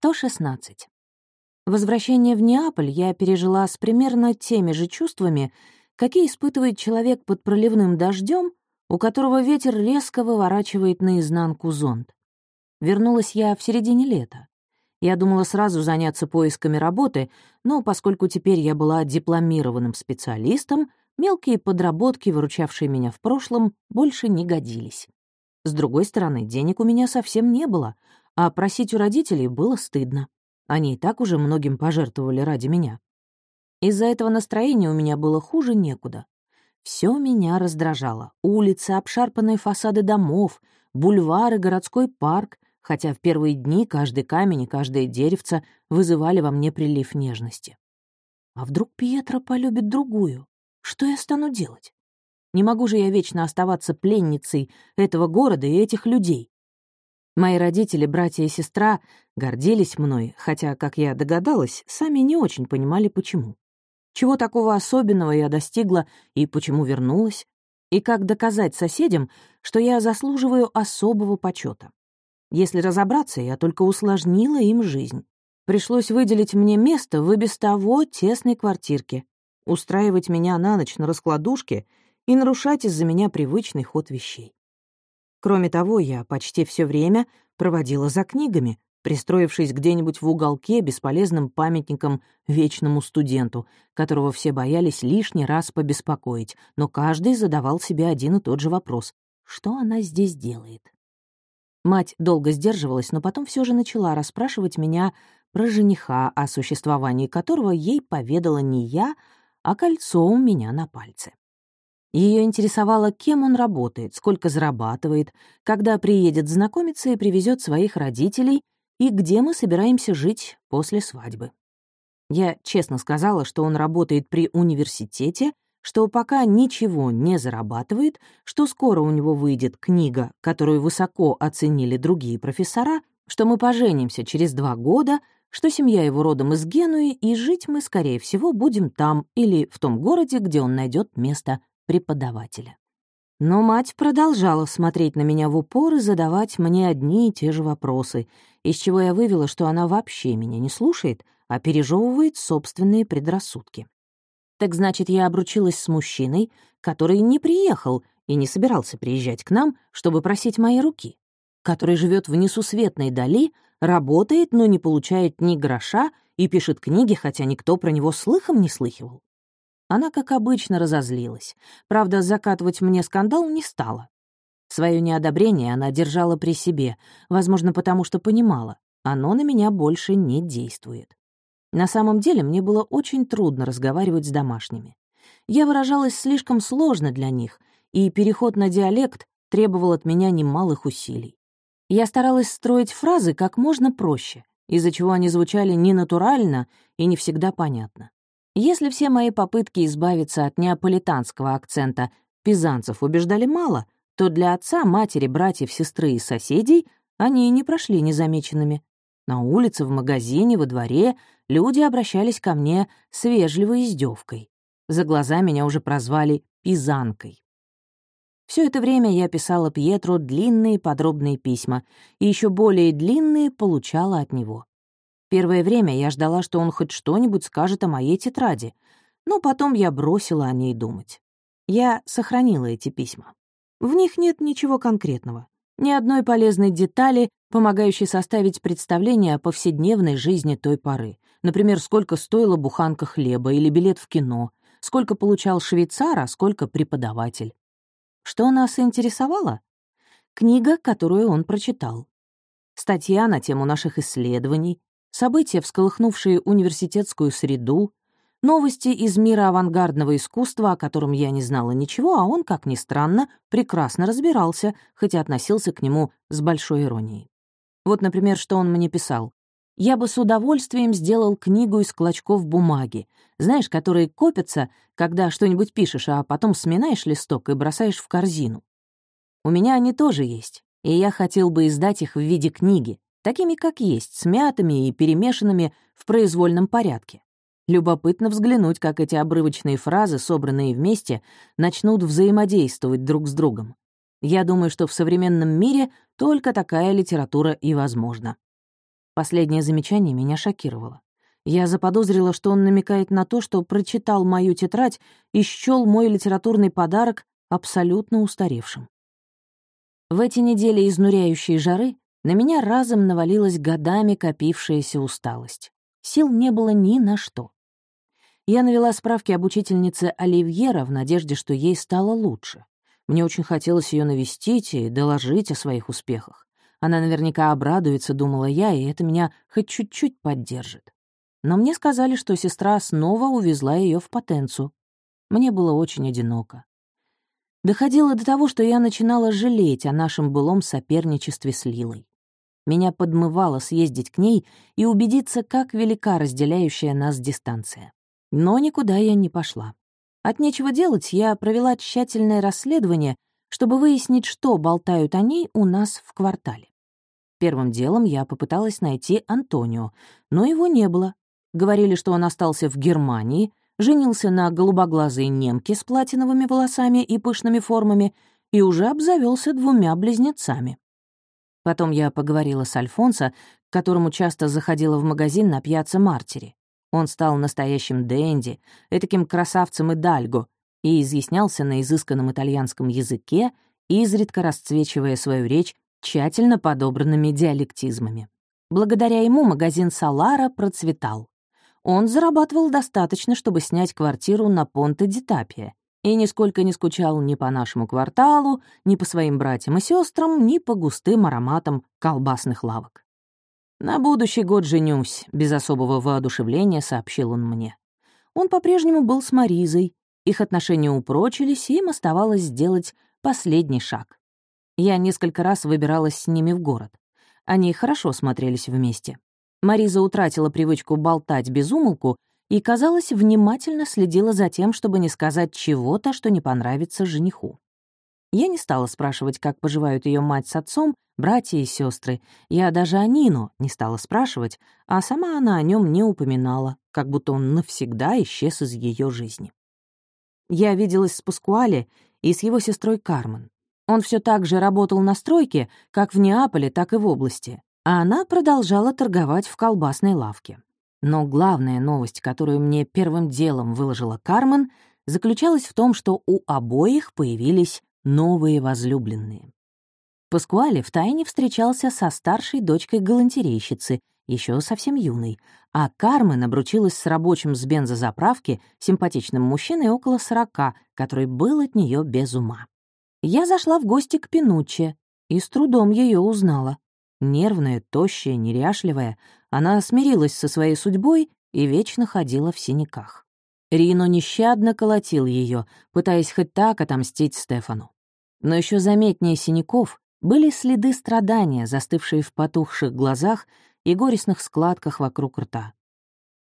116. Возвращение в Неаполь я пережила с примерно теми же чувствами, какие испытывает человек под проливным дождем, у которого ветер резко выворачивает наизнанку зонт. Вернулась я в середине лета. Я думала сразу заняться поисками работы, но поскольку теперь я была дипломированным специалистом, мелкие подработки, выручавшие меня в прошлом, больше не годились. С другой стороны, денег у меня совсем не было, а просить у родителей было стыдно. Они и так уже многим пожертвовали ради меня. Из-за этого настроение у меня было хуже некуда. Все меня раздражало. Улицы, обшарпанные фасады домов, бульвары, городской парк, хотя в первые дни каждый камень и каждое деревце вызывали во мне прилив нежности. А вдруг Пьетро полюбит другую? Что я стану делать? Не могу же я вечно оставаться пленницей этого города и этих людей. Мои родители, братья и сестра, гордились мной, хотя, как я догадалась, сами не очень понимали, почему. Чего такого особенного я достигла и почему вернулась, и как доказать соседям, что я заслуживаю особого почета. Если разобраться, я только усложнила им жизнь. Пришлось выделить мне место в и без того тесной квартирке, устраивать меня на ночь на раскладушке и нарушать из-за меня привычный ход вещей. Кроме того, я почти все время проводила за книгами, пристроившись где-нибудь в уголке бесполезным памятником вечному студенту, которого все боялись лишний раз побеспокоить, но каждый задавал себе один и тот же вопрос — что она здесь делает? Мать долго сдерживалась, но потом все же начала расспрашивать меня про жениха, о существовании которого ей поведала не я, а кольцо у меня на пальце. Ее интересовало, кем он работает, сколько зарабатывает, когда приедет знакомиться и привезет своих родителей, и где мы собираемся жить после свадьбы. Я честно сказала, что он работает при университете, что пока ничего не зарабатывает, что скоро у него выйдет книга, которую высоко оценили другие профессора, что мы поженимся через два года, что семья его родом из Генуи, и жить мы, скорее всего, будем там или в том городе, где он найдет место преподавателя. Но мать продолжала смотреть на меня в упор и задавать мне одни и те же вопросы, из чего я вывела, что она вообще меня не слушает, а пережевывает собственные предрассудки. Так значит, я обручилась с мужчиной, который не приехал и не собирался приезжать к нам, чтобы просить моей руки, который живет в несусветной дали, работает, но не получает ни гроша и пишет книги, хотя никто про него слыхом не слыхивал. Она, как обычно, разозлилась. Правда, закатывать мне скандал не стала. Своё неодобрение она держала при себе, возможно, потому что понимала, оно на меня больше не действует. На самом деле мне было очень трудно разговаривать с домашними. Я выражалась слишком сложно для них, и переход на диалект требовал от меня немалых усилий. Я старалась строить фразы как можно проще, из-за чего они звучали ненатурально и не всегда понятно. Если все мои попытки избавиться от неаполитанского акцента пизанцев убеждали мало, то для отца, матери, братьев, сестры и соседей они не прошли незамеченными. На улице, в магазине, во дворе люди обращались ко мне с вежливой издевкой. За глаза меня уже прозвали «пизанкой». Все это время я писала Пьетру длинные подробные письма, и еще более длинные получала от него. Первое время я ждала, что он хоть что-нибудь скажет о моей тетради, но потом я бросила о ней думать. Я сохранила эти письма. В них нет ничего конкретного, ни одной полезной детали, помогающей составить представление о повседневной жизни той поры. Например, сколько стоила буханка хлеба или билет в кино, сколько получал швейцар, а сколько преподаватель. Что нас интересовало? Книга, которую он прочитал. Статья на тему наших исследований, события, всколыхнувшие университетскую среду, новости из мира авангардного искусства, о котором я не знала ничего, а он, как ни странно, прекрасно разбирался, хотя относился к нему с большой иронией. Вот, например, что он мне писал. «Я бы с удовольствием сделал книгу из клочков бумаги, знаешь, которые копятся, когда что-нибудь пишешь, а потом сминаешь листок и бросаешь в корзину. У меня они тоже есть, и я хотел бы издать их в виде книги, такими как есть, смятыми и перемешанными в произвольном порядке. Любопытно взглянуть, как эти обрывочные фразы, собранные вместе, начнут взаимодействовать друг с другом. Я думаю, что в современном мире только такая литература и возможна. Последнее замечание меня шокировало. Я заподозрила, что он намекает на то, что прочитал мою тетрадь и счёл мой литературный подарок абсолютно устаревшим. В эти недели изнуряющей жары на меня разом навалилась годами копившаяся усталость. Сил не было ни на что. Я навела справки об учительнице Оливьера в надежде, что ей стало лучше. Мне очень хотелось ее навестить и доложить о своих успехах. Она наверняка обрадуется, думала я, и это меня хоть чуть-чуть поддержит. Но мне сказали, что сестра снова увезла ее в потенцу. Мне было очень одиноко. Доходило до того, что я начинала жалеть о нашем былом соперничестве с Лилой. Меня подмывало съездить к ней и убедиться, как велика разделяющая нас дистанция. Но никуда я не пошла. От нечего делать я провела тщательное расследование, чтобы выяснить, что болтают о ней у нас в квартале. Первым делом я попыталась найти Антонио, но его не было. Говорили, что он остался в Германии, женился на голубоглазой немке с платиновыми волосами и пышными формами и уже обзавелся двумя близнецами. Потом я поговорила с Альфонсо, к которому часто заходила в магазин на пьяце Мартире. Он стал настоящим денди, этаким красавцем и дальго, и изъяснялся на изысканном итальянском языке, изредка расцвечивая свою речь тщательно подобранными диалектизмами. Благодаря ему магазин «Салара» процветал. Он зарабатывал достаточно, чтобы снять квартиру на Понте-Дитапия, и нисколько не скучал ни по нашему кварталу, ни по своим братьям и сестрам, ни по густым ароматам колбасных лавок. «На будущий год женюсь», — без особого воодушевления сообщил он мне. Он по-прежнему был с Маризой, их отношения упрочились, и им оставалось сделать последний шаг. Я несколько раз выбиралась с ними в город. Они хорошо смотрелись вместе. Мариза утратила привычку болтать без умолку и, казалось, внимательно следила за тем, чтобы не сказать чего-то, что не понравится жениху. Я не стала спрашивать, как поживают ее мать с отцом, братья и сестры. Я даже о Нину не стала спрашивать, а сама она о нем не упоминала, как будто он навсегда исчез из ее жизни. Я виделась с Паскуале и с его сестрой Кармен. Он все так же работал на стройке, как в Неаполе, так и в области, а она продолжала торговать в колбасной лавке. Но главная новость, которую мне первым делом выложила Кармен, заключалась в том, что у обоих появились новые возлюбленные. Паскуале втайне встречался со старшей дочкой галантерейщицы, еще совсем юной, а Кармен обручилась с рабочим с бензозаправки, симпатичным мужчиной около сорока, который был от нее без ума. Я зашла в гости к Пинучче и с трудом ее узнала. Нервная, тощая, неряшливая, она смирилась со своей судьбой и вечно ходила в синяках. Рино нещадно колотил ее, пытаясь хоть так отомстить Стефану. Но еще заметнее синяков были следы страдания, застывшие в потухших глазах и горестных складках вокруг рта.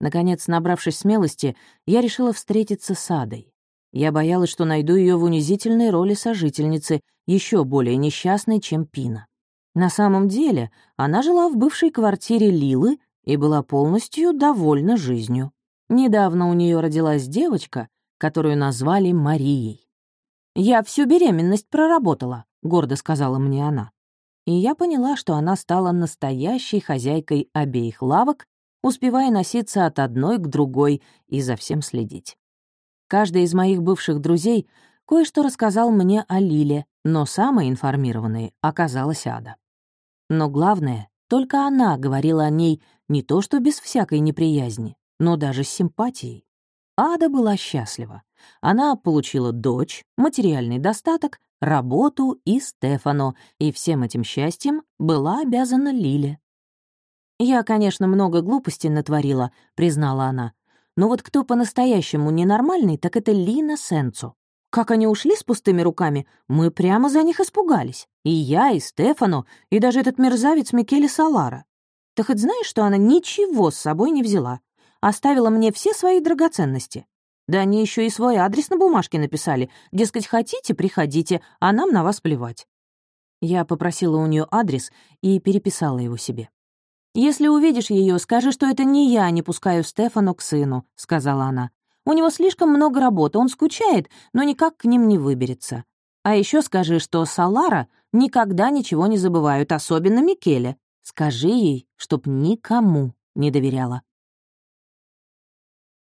Наконец, набравшись смелости, я решила встретиться с Адой. Я боялась, что найду ее в унизительной роли сожительницы, еще более несчастной, чем Пина. На самом деле, она жила в бывшей квартире Лилы и была полностью довольна жизнью. Недавно у нее родилась девочка, которую назвали Марией. «Я всю беременность проработала», — гордо сказала мне она. И я поняла, что она стала настоящей хозяйкой обеих лавок, успевая носиться от одной к другой и за всем следить. Каждый из моих бывших друзей кое-что рассказал мне о Лиле, но самой информированной оказалась Ада. Но главное, только она говорила о ней не то что без всякой неприязни, но даже с симпатией. Ада была счастлива. Она получила дочь, материальный достаток, работу и Стефану, и всем этим счастьем была обязана Лиле. «Я, конечно, много глупостей натворила», — признала она, но вот кто по-настоящему ненормальный, так это Лина Сенцо. Как они ушли с пустыми руками, мы прямо за них испугались. И я, и Стефану, и даже этот мерзавец Микеле Салара. Ты хоть знаешь, что она ничего с собой не взяла? Оставила мне все свои драгоценности. Да они еще и свой адрес на бумажке написали. Дескать, хотите, приходите, а нам на вас плевать. Я попросила у нее адрес и переписала его себе. «Если увидишь ее, скажи, что это не я не пускаю Стефану к сыну», — сказала она. «У него слишком много работы, он скучает, но никак к ним не выберется. А еще скажи, что Салара никогда ничего не забывают, особенно Микеле. Скажи ей, чтоб никому не доверяла.